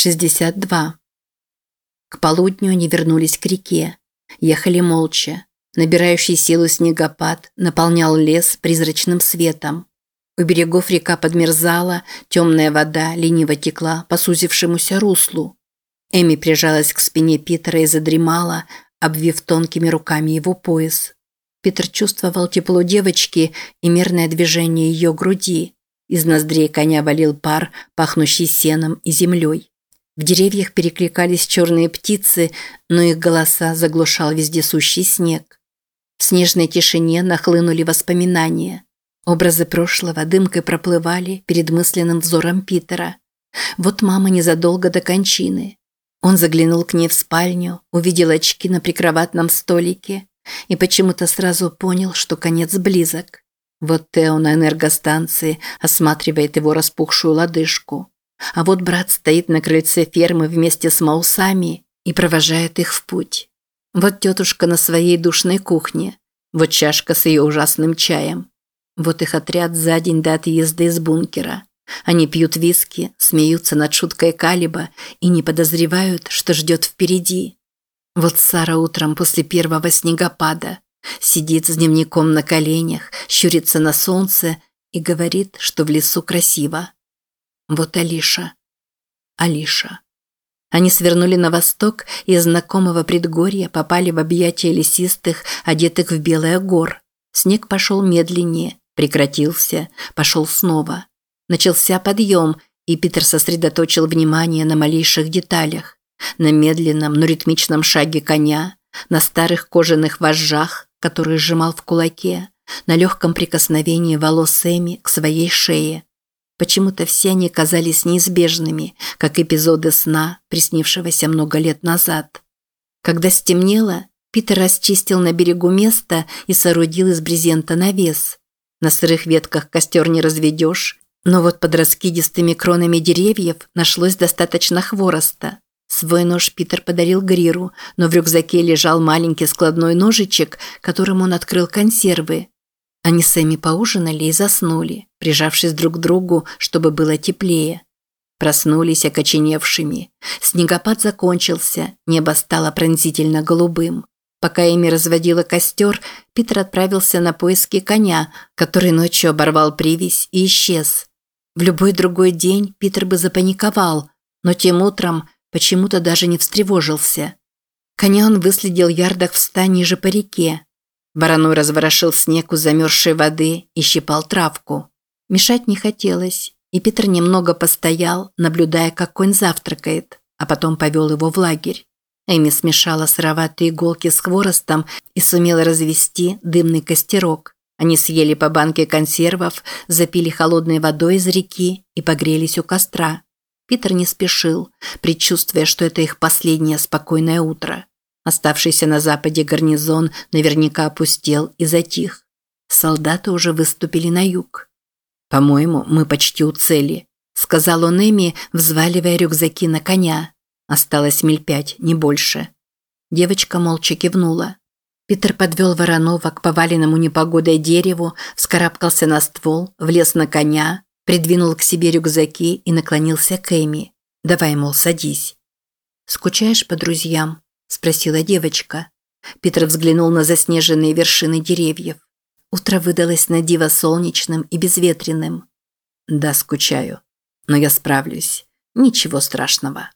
62. К полудню они вернулись к реке. Ехали молча. Набирающий силу снегопад наполнял лес призрачным светом. У берегов река подмерзала, темная вода лениво текла по сузившемуся руслу. Эми прижалась к спине Питера и задремала, обвив тонкими руками его пояс. Питер чувствовал тепло девочки и мерное движение ее груди. Из ноздрей коня валил пар, пахнущий сеном и землей. В деревьях перекликались черные птицы, но их голоса заглушал вездесущий снег. В снежной тишине нахлынули воспоминания. Образы прошлого дымкой проплывали перед мысленным взором Питера. Вот мама незадолго до кончины. Он заглянул к ней в спальню, увидел очки на прикроватном столике и почему-то сразу понял, что конец близок. Вот Тео на энергостанции осматривает его распухшую лодыжку. А вот брат стоит на крыльце фермы вместе с маусами и провожает их в путь. Вот тетушка на своей душной кухне. Вот чашка с ее ужасным чаем. Вот их отряд за день до отъезда из бункера. Они пьют виски, смеются над шуткой Калиба и не подозревают, что ждет впереди. Вот Сара утром после первого снегопада сидит с дневником на коленях, щурится на солнце и говорит, что в лесу красиво. Вот Алиша. Алиша. Они свернули на восток и из знакомого предгорья попали в объятия лесистых, одетых в белое гор. Снег пошел медленнее, прекратился, пошел снова. Начался подъем, и Питер сосредоточил внимание на малейших деталях. На медленном, но ритмичном шаге коня, на старых кожаных вожжах, которые сжимал в кулаке, на легком прикосновении волос Эми к своей шее – Почему-то все они казались неизбежными, как эпизоды сна, приснившегося много лет назад. Когда стемнело, Питер расчистил на берегу место и соорудил из брезента навес. На сырых ветках костер не разведешь, но вот под раскидистыми кронами деревьев нашлось достаточно хвороста. Свой нож Питер подарил Гриру, но в рюкзаке лежал маленький складной ножичек, которым он открыл консервы. Они с Эми поужинали и заснули, прижавшись друг к другу, чтобы было теплее. Проснулись окоченевшими. Снегопад закончился, небо стало пронзительно голубым. Пока Эми разводила костер, Питер отправился на поиски коня, который ночью оборвал привязь и исчез. В любой другой день Питер бы запаниковал, но тем утром почему-то даже не встревожился. Коня он выследил ярдах в ста ниже по реке, Вороной разворошил снег у замерзшей воды и щипал травку. Мешать не хотелось, и Питер немного постоял, наблюдая, как конь завтракает, а потом повел его в лагерь. Эми смешала сыроватые иголки с хворостом и сумела развести дымный костерок. Они съели по банке консервов, запили холодной водой из реки и погрелись у костра. Питер не спешил, предчувствуя, что это их последнее спокойное утро. Оставшийся на западе гарнизон наверняка опустел и затих. Солдаты уже выступили на юг. «По-моему, мы почти у цели», – сказал он Эми, взваливая рюкзаки на коня. Осталось миль пять, не больше. Девочка молча кивнула. Питер подвел Воронова к поваленному непогодой дереву, вскарабкался на ствол, влез на коня, придвинул к себе рюкзаки и наклонился к Эми. «Давай, мол, садись». «Скучаешь по друзьям?» – спросила девочка. Питер взглянул на заснеженные вершины деревьев. Утро выдалось на диво солнечным и безветренным. «Да, скучаю. Но я справлюсь. Ничего страшного».